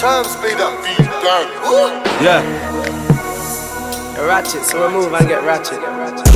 Times made that beat bang. Yeah. Ratchet, so we move and get ratchet.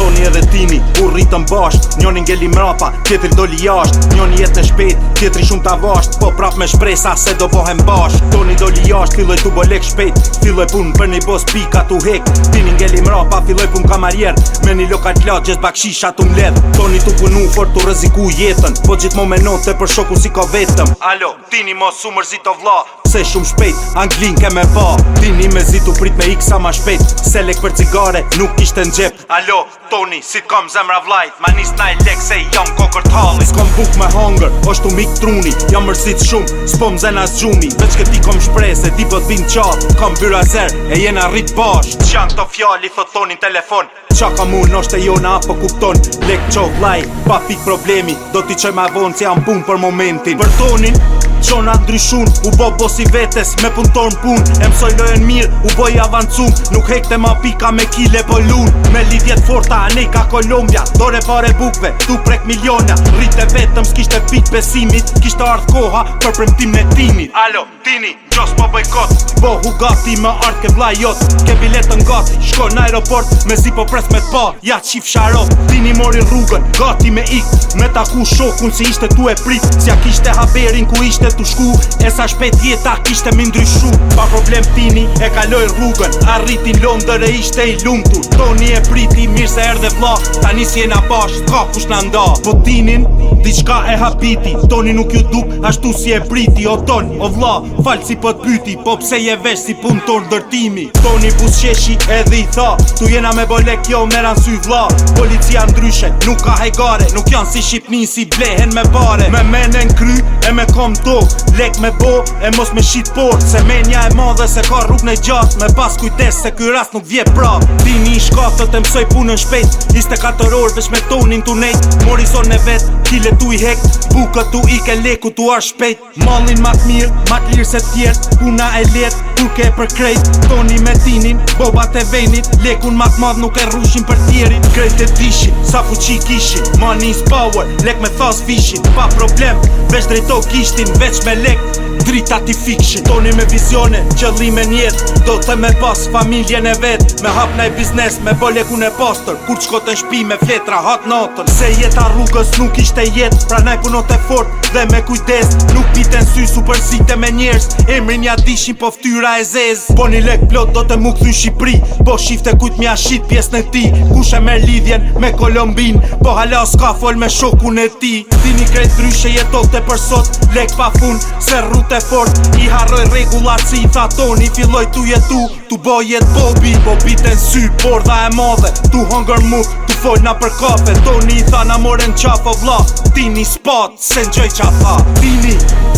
Tony edhe Tini, u rritëm bashk Njoni ngelli mrapa Tjetri doli jasht Njoni jetë në shpet Tjetri shumë të avasht Po prap me shpresa Se do bohem bashk Toni doli jasht filloj tu bolek shpet Filloj pun për një bos pika tu hek Tini ngelli mrapa filloj pun kamarjer Me një lokat lat Gjes bakshisha tu mledh Toni tu punu For tu rëziku jetën Po gjithmo me note Për shoku si ka vetëm Alo Tini mos su mërzito vla Se shumë shpet Anglin ke me pa Tini me zitu prit me x-a ma shpet Selek për cigare Nuk ishte në gjep Alo, thoni si kam zemra vllajt ma nis naj lek se jam kokërt halli s'kam buk me hunger o shtu mik truni jam mërsit shumë s'po mzen as xhumi veç ke ti kam shpresë ti po vin çat kam byra ser e jena rrit bash Qan to fjali thot thoni telefon çka kam un është e jona apo kupton lek çov vllajt pa pik problemi do ti çoj ma von Si jam pun për momentin për tonin qona ndryshun U bo si vetes me punton pun E mësoj lojen mirë u i avancum Nuk hekte ma pika me kile po lun Me lidjet forta anejka Kolombia Dore pare bukve tu prek miliona Rite vetëm s'kishte pit besimit Kishte ardh koha për premtim në timit Alo, tini, qas pa bojkot Bohu gati me art ke vla jot Ke biletën gati, shko në aeroport Me zi po pres me pa, ja qif sharot Dini mori rrugën, gati me ik Me taku shokun si ishte tu e prit Si a kishte haberin ku ishte tu shku E sa shpet jeta kishte me ndryshu Pa problem tini e kaloj rrugën Arriti në londër e ishte i lumtur Toni e priti mirë se erdhe vla Ta nisi e na ka kush në nda Po tinin, diçka e hapiti Toni nuk ju duk, ashtu si e priti O toni, o vla, falë si po pyti Po pse je vesh si pun të ndërtimi Toni busqeshi edhe i tha Tu jena me bole kjo meran sy vla Policia ndryshe nuk ka hegare Nuk janë si Shqipni si blehen me pare Me menen kry e me kom tok Lek me bo e mos me shit por Se menja e madhe se ka rrug në gjatë Me pas kujtes se kjo rast nuk vje pra Dini i shka thët të mësoj punën shpejt Iste 4 orë vesh me tonin të nejt Morizon e vet, kile tu i hek Bukët tu i ke leku tu ar shpejt Mallin mat mirë, mat lirë se tjerë kujdes Puna e let, nuk e për krejt Toni me tinin, bobat e venit Lekun mat madh nuk e rushin për tjerit Krejt e dishin, sa fuqi kishin Money is power, lek me thos fishin Pa problem, veç drejto kishtin Veç me lek, drita ti fikshin Toni me vizione, qëllime njetë Do të me pas familjen e vetë Me hap nëj biznes, me bolje ku në postër Kur qko të shpi me fletra hat natër Se jetë a rrugës nuk ishte jetë Pra nëj punot e fort dhe me kujdes Nuk në sy su përzite me njerës Emri një adishin po ftyra e zez Po një lek plot do të mukë këthy Shqipri Po shifte kujt mja shit pjes në ti Kushe me lidhjen me Kolombin Po hala s'ka fol me shokun e ti Dini krejt dryshe jetot e përsot Lek pa fun se rrute e fort I harroj regullat si i thaton I filloj tu jetu Tu bo jet bobi Bo biten sy Borda e madhe Tu hunger mood Tu foj na për kafe Toni i tha na moren qafo vla Tini spot Se n'gjoj qa tha Tini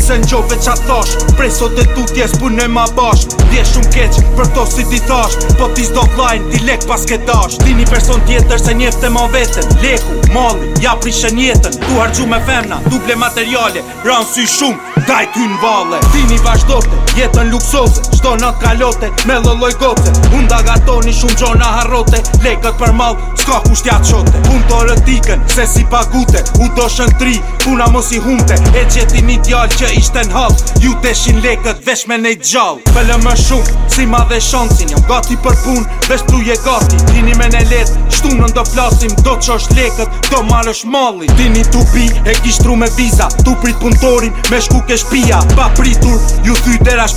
Se njoj ve qa thosh Preso e tu tjes pun e ma bash Dje shumë keq Për to si ti thash Po ti s'do klajn Ti lek pas ke dash Tini person tjetër Se njefte ma veten Leku Mali Ja prishen jetën Tu hargju me femna Duble materiale Ran sy shumë Daj ty në vale Ti një vazhdote, jetën luksoze Shto në kalote, me lëlloj gote Unë da gatoni shumë gjona harrote Lekët për malë, s'ka kushtja të qote Unë të rëtikën, se si pagute U do shën tri, puna mos i hunte E gjeti një djallë që ishte në halë Ju teshin lekët, vesh me nejt gjallë Pëllë më shumë, si ma dhe shancin Jam gati për punë, vesh tu je gati Dini me në letë, shtunën do flasim Do që është lekët, do marë është mali Dini bi, e kishtru me viza Tu prit punëtorin, me shku ke shpia Pa pritur, ju thy dera lash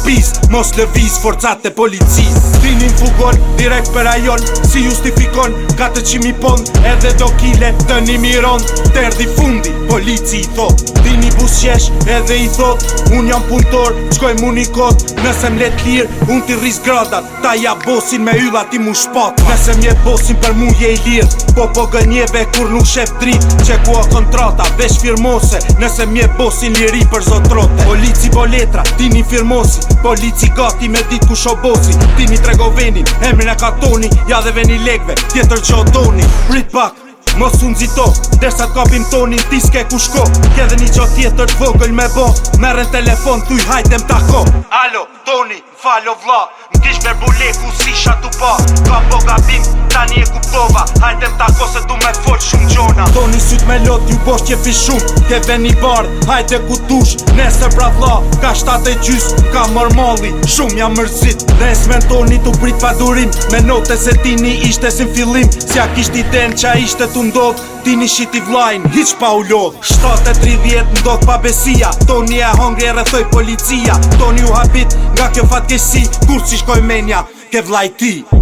Mos lëviz forcat e policis Dinin fugon, direkt për ajon Si justifikon, ka të qimi pond Edhe do kile të një miron Terdi fundi, polici i thot Dini busqesh edhe i thot Unë jam punëtor, qkoj mu një kot Nëse mlet lirë, unë ti rris gradat Ta ja bosin me yla ti mu shpat Nëse mje bosin për mu je i lirë Po po gënjeve kur nuk shep tri Që ku a kontrata, vesh firmose Nëse mje bosin liri për zotrote Polici po letra, dini firmose Polici gati me dit ku shobosi Timi Ti mi trego venin, emrin ka toni Ja dhe veni legve, tjetër që o toni Rit pak, mos unë zito Dersa t'kapim tonin, ti s'ke ku shko Kje dhe një që tjetër vogël me bo Meren telefon, t'uj hajtem t'ako Alo, toni falo vla Ndish me buleku si isha tu pa Ka po gabim, tani e kuptova Hajtem ta ko se du me fol shumë gjona Toni syt me lot, ju bosh qe fi shumë Ke ven i bardh, hajte ku tush Nese pra vla, ka shtate gjys Ka mormolli shumë jam mërzit Res me toni tu prit pa durim Me note se tini ishte si në fillim Sja kisht i den qa ishte tu ndodh Ti një shit i vlajnë, hiq pa u lodh 7.30 3 vjetë ndodh pa besia Toni e hongri e rëthoj policia Toni u habit nga kjo fatkesi Kur që shkoj menja ke vlajti